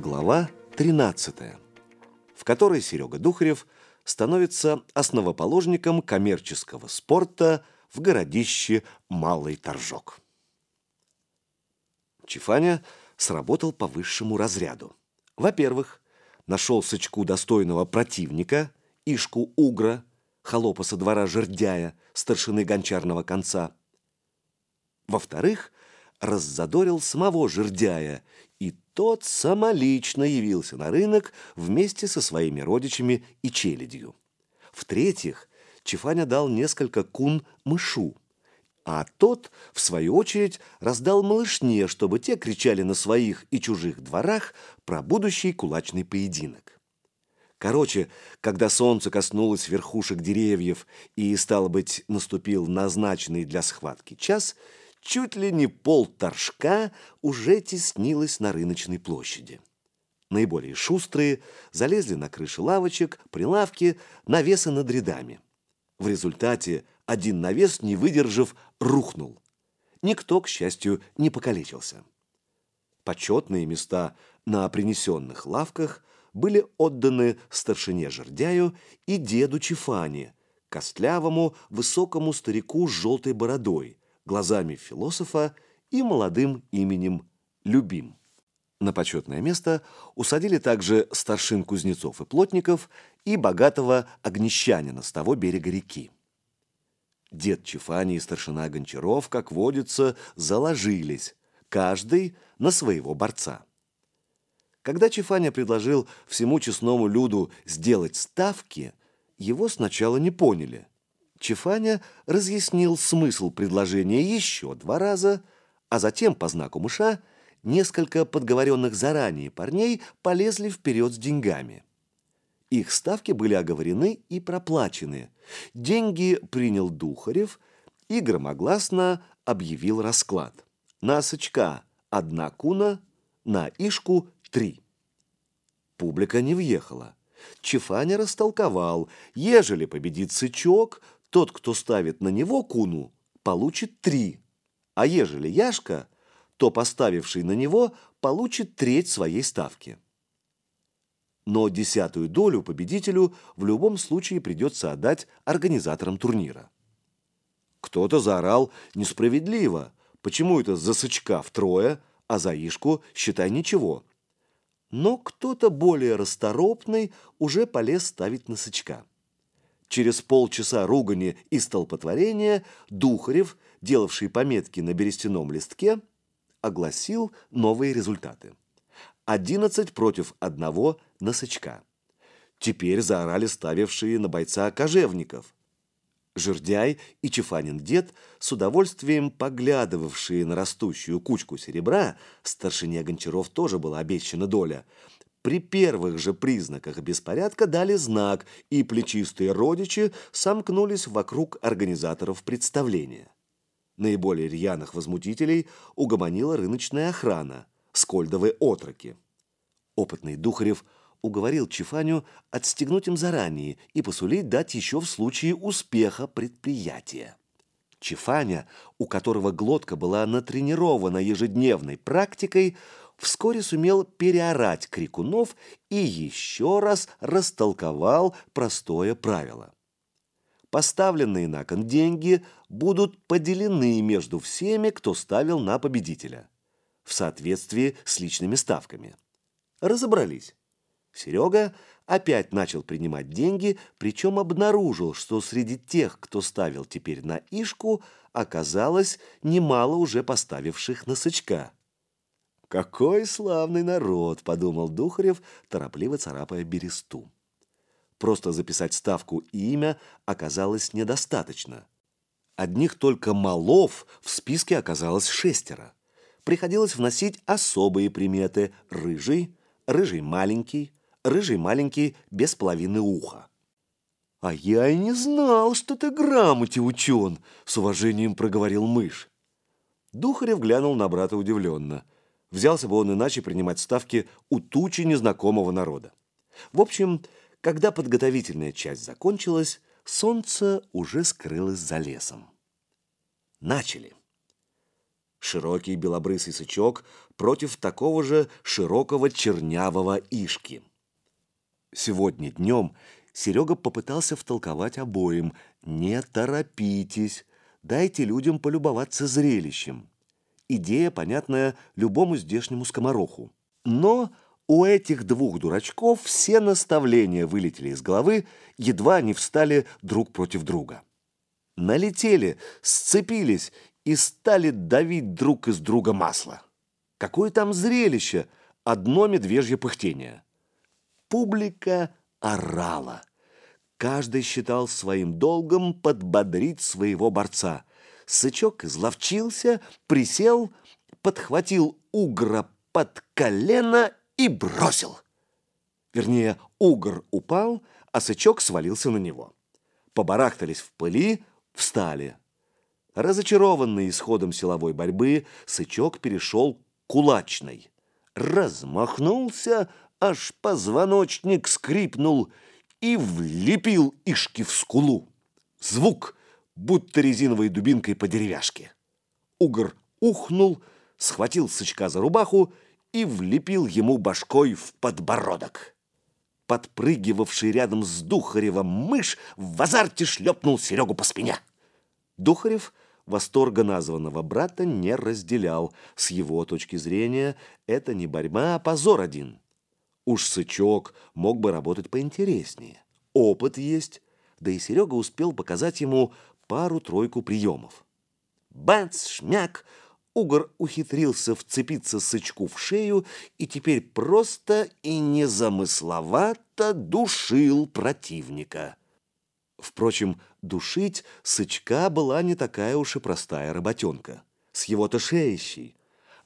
Глава 13, в которой Серега Духарев становится основоположником коммерческого спорта в городище Малый Торжок. Чифаня сработал по высшему разряду. Во-первых, нашел сычку достойного противника, Ишку Угра, холопа со двора Жердяя, старшины гончарного конца. Во-вторых, раззадорил самого Жердяя, и тот самолично явился на рынок вместе со своими родичами и челядью. В-третьих, Чифаня дал несколько кун мышу, а тот, в свою очередь, раздал малышне, чтобы те кричали на своих и чужих дворах про будущий кулачный поединок. Короче, когда солнце коснулось верхушек деревьев и, стало быть, наступил назначенный для схватки час, чуть ли не пол торжка уже теснилось на рыночной площади. Наиболее шустрые залезли на крыши лавочек, прилавки, навесы над рядами. В результате один навес, не выдержав, рухнул. Никто, к счастью, не покалечился. Почетные места на принесенных лавках были отданы старшине Жердяю и деду Чифане, костлявому, высокому старику с желтой бородой, глазами философа и молодым именем Любим. На почетное место усадили также старшин кузнецов и плотников и богатого огнещанина с того берега реки. Дед Чифани и старшина Гончаров, как водится, заложились, каждый на своего борца. Когда Чифаня предложил всему честному люду сделать ставки, его сначала не поняли. Чифаня разъяснил смысл предложения еще два раза, а затем по знаку мыша несколько подговоренных заранее парней полезли вперед с деньгами. Их ставки были оговорены и проплачены. Деньги принял Духарев и громогласно объявил расклад. На Сычка одна куна, на Ишку три. Публика не въехала. Чифаня растолковал, ежели победит Сычок, тот, кто ставит на него куну, получит три, а ежели Яшка, то поставивший на него получит треть своей ставки но десятую долю победителю в любом случае придется отдать организаторам турнира. Кто-то заорал несправедливо. Почему это за сычка втрое, а за Ишку, считай, ничего. Но кто-то более расторопный уже полез ставить на сычка. Через полчаса ругани и столпотворения Духарев, делавший пометки на берестяном листке, огласил новые результаты. 11 против одного на Сычка. Теперь заорали ставившие на бойца кожевников. Жердяй и Чефанин дед, с удовольствием поглядывавшие на растущую кучку серебра, старшине Гончаров тоже была обещана доля, при первых же признаках беспорядка дали знак, и плечистые родичи сомкнулись вокруг организаторов представления. Наиболее рьяных возмутителей угомонила рыночная охрана – скольдовые отроки. Опытный Духарев уговорил Чифаню отстегнуть им заранее и посулить дать еще в случае успеха предприятия. Чифаня, у которого глотка была натренирована ежедневной практикой, вскоре сумел переорать крикунов и еще раз растолковал простое правило. Поставленные на кон деньги будут поделены между всеми, кто ставил на победителя в соответствии с личными ставками. Разобрались. Серега опять начал принимать деньги, причем обнаружил, что среди тех, кто ставил теперь на Ишку, оказалось немало уже поставивших на Сычка. «Какой славный народ!» – подумал Духарев, торопливо царапая бересту. Просто записать ставку и имя оказалось недостаточно. Одних только малов в списке оказалось шестеро приходилось вносить особые приметы – рыжий, рыжий маленький, рыжий маленький без половины уха. «А я и не знал, что ты грамоте учен», – с уважением проговорил мышь. Духарев глянул на брата удивленно. Взялся бы он иначе принимать ставки у тучи незнакомого народа. В общем, когда подготовительная часть закончилась, солнце уже скрылось за лесом. Начали. Широкий белобрысый сычок против такого же широкого чернявого ишки. Сегодня днем Серега попытался втолковать обоим «Не торопитесь, дайте людям полюбоваться зрелищем». Идея, понятная любому здешнему скомороху. Но у этих двух дурачков все наставления вылетели из головы, едва они встали друг против друга. Налетели, сцепились и стали давить друг из друга масло. Какое там зрелище! Одно медвежье пыхтение. Публика орала. Каждый считал своим долгом подбодрить своего борца. Сычок изловчился, присел, подхватил угра под колено и бросил. Вернее, угор упал, а сычок свалился на него. Побарахтались в пыли, встали. Разочарованный исходом силовой борьбы, сычок перешел к кулачной. Размахнулся, аж позвоночник скрипнул и влепил Ишки в скулу. Звук, будто резиновой дубинкой по деревяшке. Угор ухнул, схватил сычка за рубаху и влепил ему башкой в подбородок. Подпрыгивавший рядом с Духаревым мышь в азарте шлепнул Серегу по спине. Духарев восторга названного брата не разделял. С его точки зрения это не борьба, а позор один. Уж Сычок мог бы работать поинтереснее. Опыт есть, да и Серега успел показать ему пару-тройку приемов. Бац, шмяк, Угор ухитрился вцепиться сычку в шею и теперь просто и незамысловато душил противника. Впрочем, душить сычка была не такая уж и простая работенка. С его-то шеищей.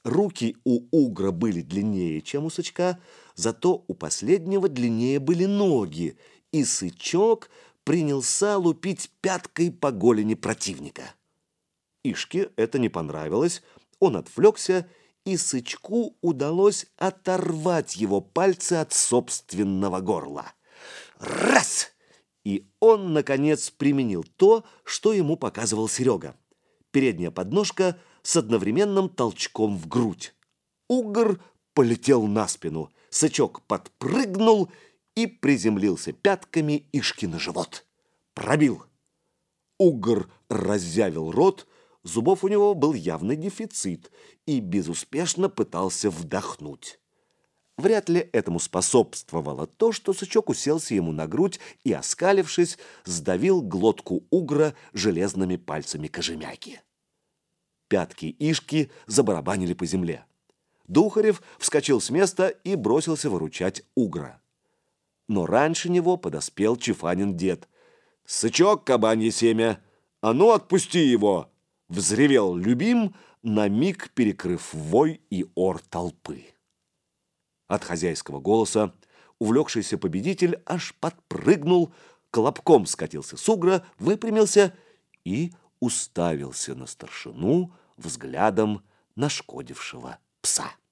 Руки у угра были длиннее, чем у сычка, зато у последнего длиннее были ноги, и сычок принялся лупить пяткой по голени противника. Ишке это не понравилось, он отвлекся, и Сычку удалось оторвать его пальцы от собственного горла. Раз! И он, наконец, применил то, что ему показывал Серега. Передняя подножка с одновременным толчком в грудь. Угор полетел на спину, Сычок подпрыгнул и приземлился пятками Ишки на живот. Пробил. Угор разъявил рот, Зубов у него был явный дефицит и безуспешно пытался вдохнуть. Вряд ли этому способствовало то, что сычок уселся ему на грудь и, оскалившись, сдавил глотку угра железными пальцами кожемяки. Пятки Ишки забарабанили по земле. Духарев вскочил с места и бросился выручать угра. Но раньше него подоспел Чифанин дед. «Сычок, кабанье семя! А ну, отпусти его!» Взревел любим, на миг перекрыв вой и ор толпы. От хозяйского голоса увлекшийся победитель аж подпрыгнул, колобком скатился с угра, выпрямился и уставился на старшину взглядом нашкодившего пса.